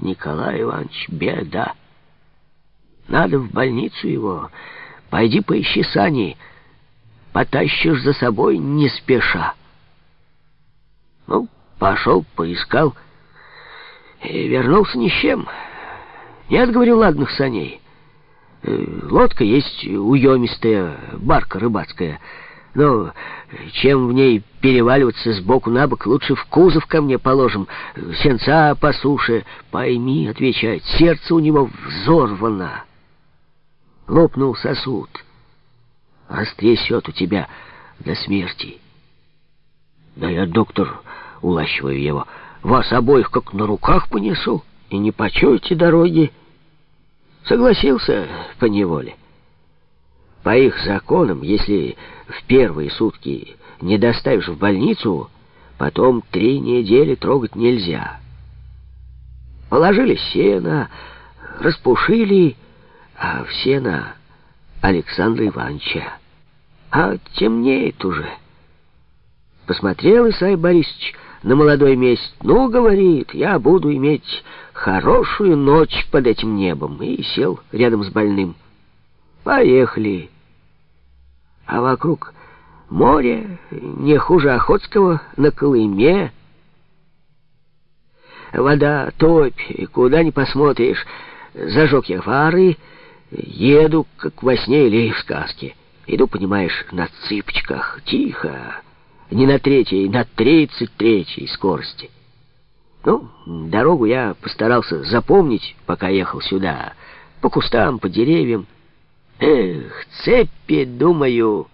Николай Иванович, беда. Надо в больницу его. Пойди поищи сани. Потащишь за собой не спеша. Ну, пошел, поискал. И вернулся ни с чем. Нет, говорю, ладных саней. Э, лодка есть уемистая, барка рыбацкая. Но чем в ней переваливаться с боку на бок, лучше в кузов ко мне положим. Сенца по суше. Пойми, отвечает, сердце у него взорвано. Лопнул сосуд. Растрясет у тебя до смерти. Да я, доктор, улащиваю его, вас обоих как на руках понесу, и не почуете дороги. Согласился по неволе. По их законам, если в первые сутки не доставишь в больницу, потом три недели трогать нельзя. Положили сено, распушили, а в сено Александра Ивановича. А темнеет уже. Посмотрел Исай Борисович на молодой месяц. Ну, говорит, я буду иметь хорошую ночь под этим небом. И сел рядом с больным. Поехали. А вокруг море, не хуже Охотского, на Колыме. Вода топь, куда ни посмотришь. Зажег я фары, еду, как во сне или в сказке. Иду, понимаешь, на цыпочках, тихо, не на третьей, на тридцать третьей скорости. Ну, дорогу я постарался запомнить, пока ехал сюда, по кустам, по деревьям. Эх, цепи, думаю.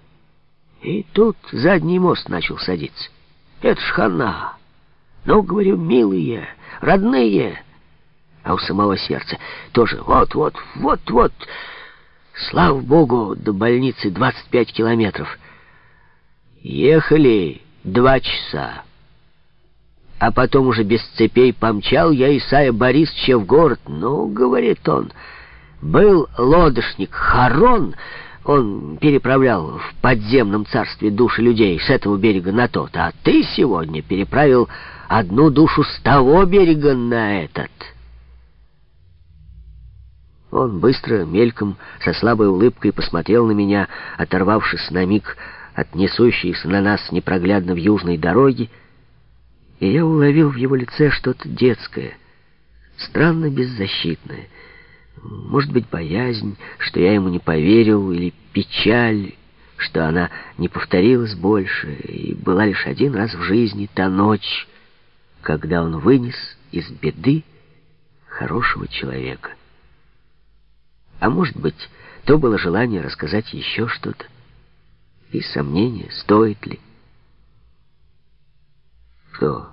И тут задний мост начал садиться. Это ж хана. Ну, говорю, милые, родные. А у самого сердца тоже вот-вот, вот-вот. Слава богу, до больницы 25 километров. Ехали два часа. А потом уже без цепей помчал я Исая Борисовича в город. Ну, говорит он, был лодочник Харон, он переправлял в подземном царстве души людей с этого берега на тот, а ты сегодня переправил одну душу с того берега на этот. Он быстро, мельком, со слабой улыбкой посмотрел на меня, оторвавшись на миг от несущейся на нас непроглядно в южной дороги, и я уловил в его лице что-то детское, странно беззащитное. Может быть, боязнь, что я ему не поверил, или печаль, что она не повторилась больше, и была лишь один раз в жизни та ночь, когда он вынес из беды хорошего человека. А может быть, то было желание рассказать еще что-то, и сомнение, стоит ли. Что,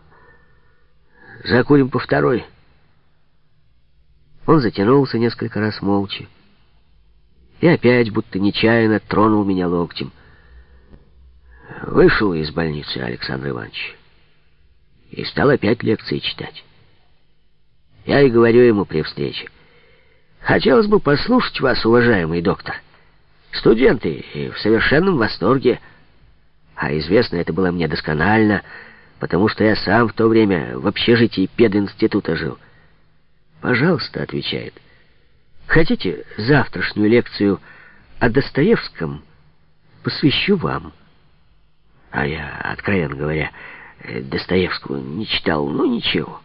закурим по второй? Он затянулся несколько раз молча. И опять, будто нечаянно, тронул меня локтем. Вышел из больницы Александр Иванович и стал опять лекции читать. Я и говорю ему при встрече. Хотелось бы послушать вас, уважаемый доктор. Студенты в совершенном восторге. А известно это было мне досконально, потому что я сам в то время в общежитии пединститута жил. «Пожалуйста», — отвечает. «Хотите завтрашнюю лекцию о Достоевском? Посвящу вам». А я, откровенно говоря, Достоевского не читал, ну ничего.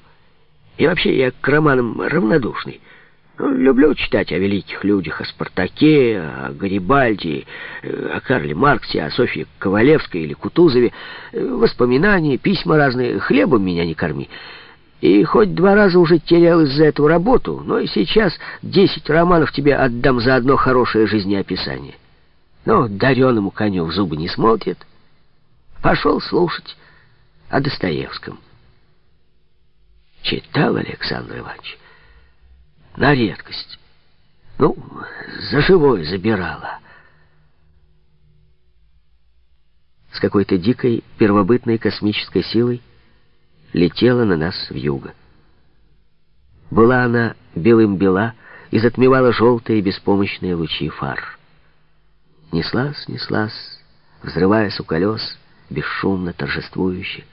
И вообще я к романам равнодушный. Ну, люблю читать о великих людях, о Спартаке, о Гарибальди, о Карле Марксе, о Софье Ковалевской или Кутузове. Воспоминания, письма разные, хлебом меня не корми. И хоть два раза уже терял из-за этого работу, но и сейчас десять романов тебе отдам за одно хорошее жизнеописание. Но дареному коню в зубы не смотрит. Пошел слушать о Достоевском. Читал Александр Иванович. На редкость. Ну, за живой забирала. С какой-то дикой первобытной космической силой летела на нас в юго. Была она белым бела и затмевала желтые беспомощные лучи фар. Неслась, неслась, взрываясь у колес, бесшумно, торжествующе.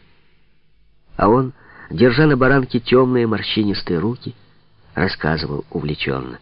А он, держа на баранке темные морщинистые руки, рассказывал увлеченно.